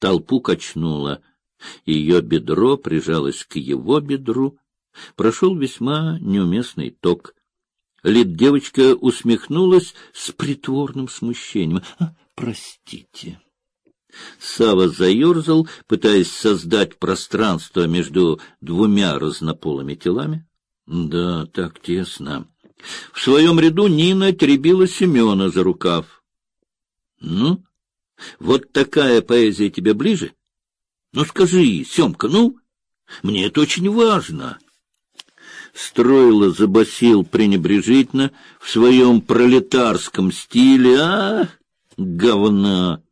Толпу качнуло. Ее бедро прижалось к его бедру. Прошел весьма неуместный ток. Лид девочка усмехнулась с притворным смущением. «А, простите. Сава заерзал, пытаясь создать пространство между двумя разнополыми телами. Да, так тесно. В своем ряду Нина теребила Семена за рукав. — Ну, вот такая поэзия тебе ближе? Ну, скажи, Семка, ну, мне это очень важно. Строила забасил пренебрежительно в своем пролетарском стиле. А, говна!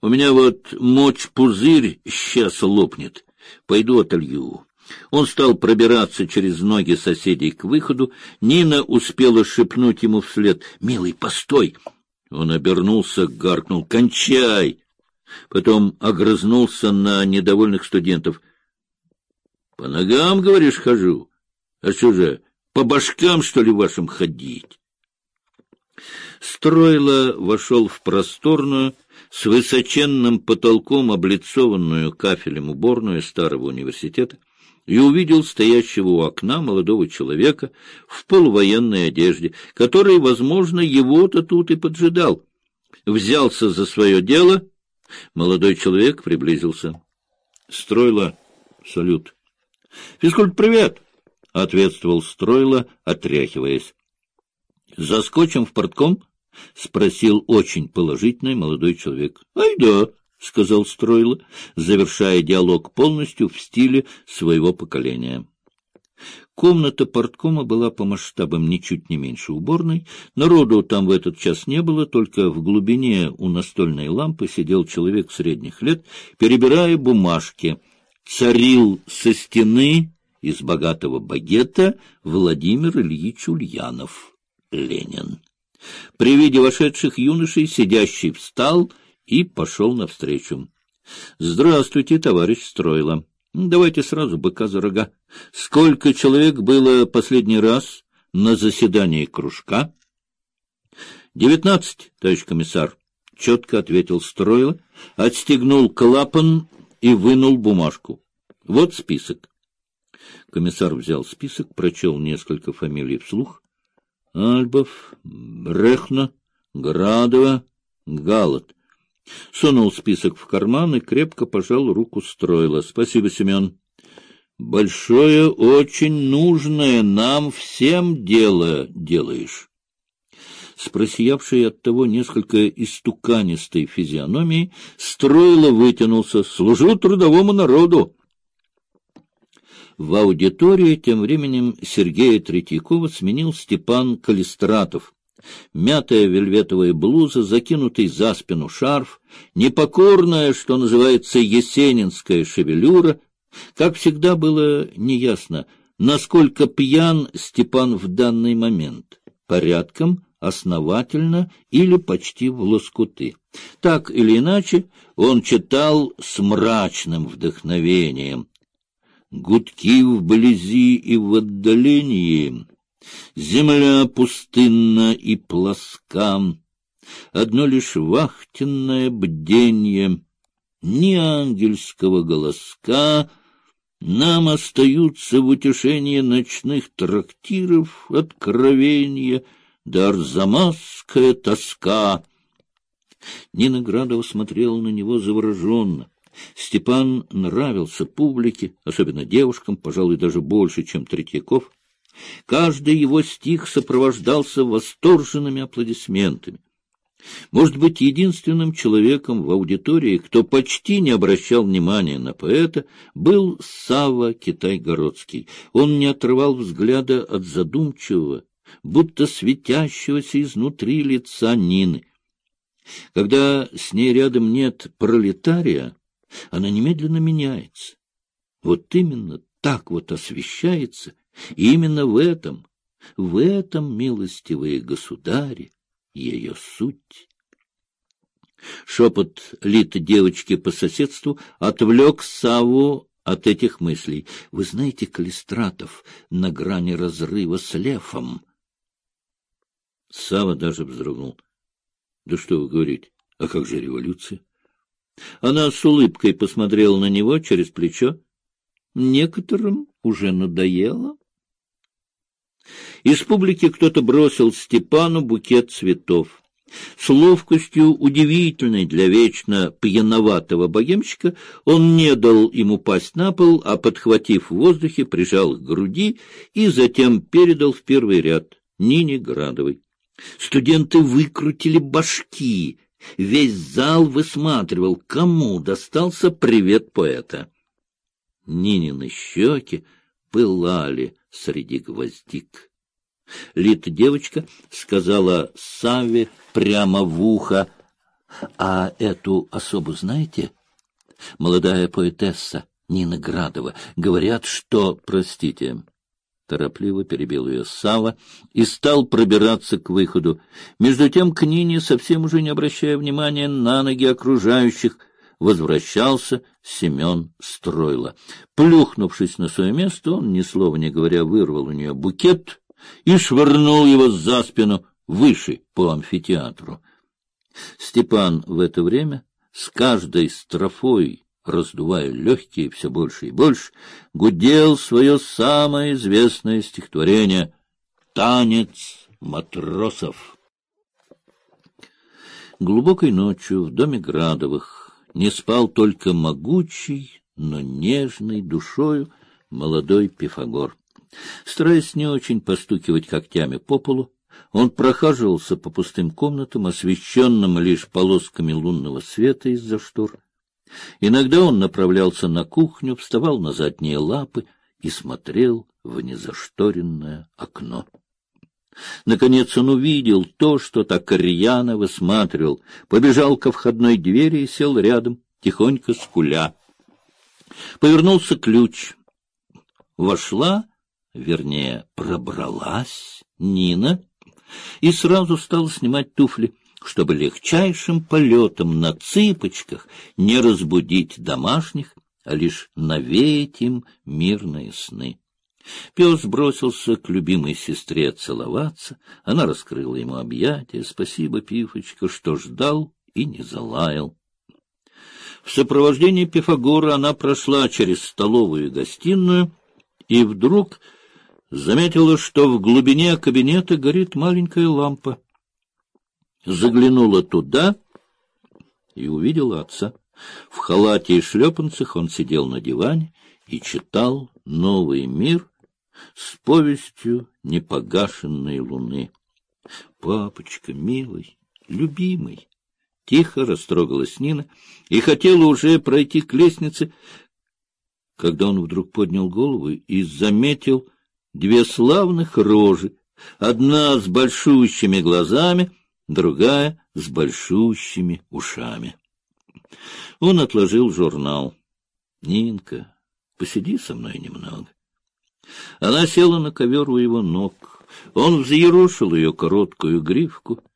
У меня вот мочь-пузырь сейчас лопнет. Пойду отолью. Он стал пробираться через ноги соседей к выходу. Нина успела шепнуть ему вслед. — Милый, постой! Он обернулся, гаркнул. — Кончай! Потом огрызнулся на недовольных студентов. — По ногам, говоришь, хожу? А что же, по башкам, что ли, вашим ходить? Стройло вошел в просторную, с высоченным потолком, облицованную кафелем уборную старого университета, и увидел стоящего у окна молодого человека в полувоенной одежде, который, возможно, его-то тут и поджидал. Взялся за свое дело. Молодой человек приблизился. Стройло. Салют. — Физкульт, привет! — ответствовал Стройло, отряхиваясь. — Заскочим в портком? — спросил очень положительный молодой человек. — Ай да! — сказал Стройло, завершая диалог полностью в стиле своего поколения. Комната порткома была по масштабам ничуть не меньше уборной. Народу там в этот час не было, только в глубине у настольной лампы сидел человек средних лет, перебирая бумажки. Царил со стены из богатого багета Владимир Ильич Ульянов, Ленин. При виде вошедших юношей сидящий встал — и пошел навстречу. — Здравствуйте, товарищ Стройло. Давайте сразу быка за рога. Сколько человек было последний раз на заседании кружка? — Девятнадцать, товарищ комиссар, — четко ответил Стройло, отстегнул клапан и вынул бумажку. — Вот список. Комиссар взял список, прочел несколько фамилий вслух. Альбов, Брехна, Градова, Галат. Сунул список в карман и крепко пожал руку Строила. — Спасибо, Семен. — Большое, очень нужное нам всем дело делаешь. С просиявшей от того несколько истуканистой физиономией Строило вытянулся. — Служу трудовому народу. В аудитории тем временем Сергея Третьякова сменил Степан Калистратов мятая вельветовая блуза, закинутый за спину шарф, непокорная, что называется, есенинская шевелюра. Как всегда было неясно, насколько пьян Степан в данный момент, порядком, основательно или почти в лоскуты. Так или иначе, он читал с мрачным вдохновением. Гудки вблизи и в отдалении Земля пустынна и плоска, Одно лишь вахтенное бденье, Ни ангельского голоска, Нам остаются в утешении Ночных трактиров откровения, Да арзамасская тоска. Нина Градова смотрела на него завороженно. Степан нравился публике, особенно девушкам, пожалуй, даже больше, чем Третьяков. Каждый его стих сопровождался восторженными аплодисментами. Может быть, единственным человеком в аудитории, кто почти не обращал внимания на поэта, был Савва Китай-Городский. Он не отрывал взгляда от задумчивого, будто светящегося изнутри лица Нины. Когда с ней рядом нет пролетария, она немедленно меняется. Вот именно так вот освещается — и именно в этом, в этом, милостивые государи, ее суть. Шепот лита девочки по соседству отвлек Саву от этих мыслей. Вы знаете Калистратов на грани разрыва с Лефом? Сава даже вздрогнул. — Да что вы говорите? А как же революция? Она с улыбкой посмотрела на него через плечо. Некоторым уже надоело. Из публики кто-то бросил Степану букет цветов. С ловкостью, удивительной для вечно пьяноватого богемщика, он не дал ему пасть на пол, а, подхватив в воздухе, прижал к груди и затем передал в первый ряд Нине Градовой. Студенты выкрутили башки. Весь зал высматривал, кому достался привет поэта. Нинины щеки пылали среди гвоздик. Лита девочка сказала Савве прямо в ухо, «А эту особу знаете? Молодая поэтесса Нина Градова. Говорят, что... Простите». Торопливо перебил ее Сава и стал пробираться к выходу. Между тем к Нине, совсем уже не обращая внимания на ноги окружающих, возвращался Семен Стройло. Плюхнувшись на свое место, он, ни слова не говоря, вырвал у нее букет и швырнул его за спину выше по амфитеатру. Степан в это время с каждой строфой, раздувая легкие все больше и больше, гудел свое самое известное стихотворение «Танец матросов». Глубокой ночью в доме Градовых не спал только могучий, но нежной душою молодой Пифагор. Стараясь не очень постукивать когтями по полу, он прохаживался по пустым комнатам, освещенным лишь полосками лунного света из-за штор. Иногда он направлялся на кухню, вставал на задние лапы и смотрел в незашторенное окно. Наконец он увидел то, что так рьяно высматривал, побежал ко входной двери и сел рядом, тихонько скуля. Повернулся ключ. Вошла вернее, пробралась Нина и сразу стала снимать туфли, чтобы легчайшим полетом на цыпочках не разбудить домашних, а лишь навеять им мирные сны. Пес бросился к любимой сестре целоваться, она раскрыла ему объятия, спасибо, Пифочка, что ждал и не залаял. В сопровождении Пифагора она прошла через столовую и гостиную, и вдруг заметила, что в глубине кабинета горит маленькая лампа. Заглянула туда и увидела отца. В халате и шлепанцах он сидел на диване и читал «Новый мир» с повестью непогашенной луны. «Папочка, милый, любимый!» Тихо растрогалась Нина и хотела уже пройти к лестнице, когда он вдруг поднял голову и заметил две славных рожи, одна с большущими глазами, другая с большущими ушами. Он отложил журнал. — Нинка, посиди со мной немного. Она села на ковер у его ног. Он взъерошил ее короткую гривку —